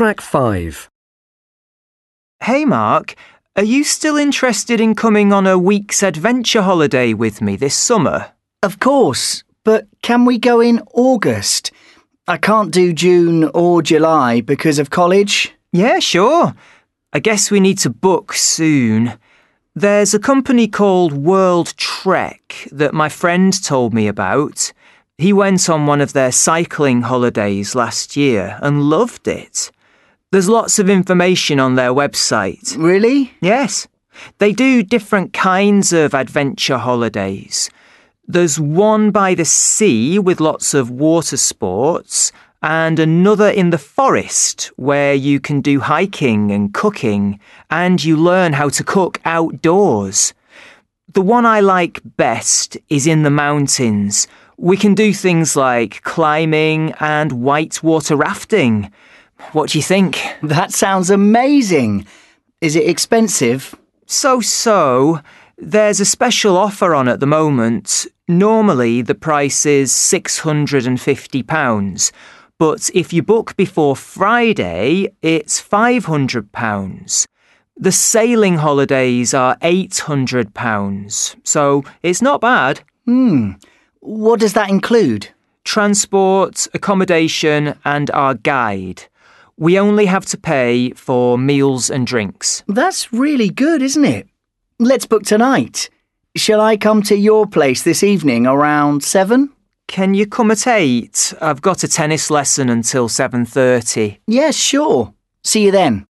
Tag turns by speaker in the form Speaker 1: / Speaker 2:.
Speaker 1: Track 5.
Speaker 2: Hey Mark, are you still interested in coming on a week's adventure holiday with me this summer?
Speaker 3: Of course, but can we go in August? I can't do June or July because of college.
Speaker 2: Yeah, sure. I guess we need to book soon. There's a company called World Trek that my friend told me about. He went on one of their cycling holidays last year and loved it. There's lots of information on their website.
Speaker 3: Really?
Speaker 2: Yes. They do different kinds of adventure holidays. There's one by the sea with lots of water sports, and another in the forest where you can do hiking and cooking, and you learn how to cook outdoors. The one I like best is in the mountains. We can do things like climbing and whitewater rafting. What do you think?
Speaker 3: That sounds amazing. Is it expensive?
Speaker 2: So so. There's a special offer on at the moment. Normally the price is £650, but if you book before Friday, it's £500. The sailing holidays are £800, so it's not bad.
Speaker 3: Hmm. What does that include?
Speaker 2: Transport, accommodation, and our guide. We only have to pay for meals and drinks.
Speaker 3: That's really good, isn't it? Let's book tonight. Shall I come to your place this evening around 7?
Speaker 2: Can you come at 8? I've got a tennis lesson until 7:30.
Speaker 3: Yes, sure. See you then.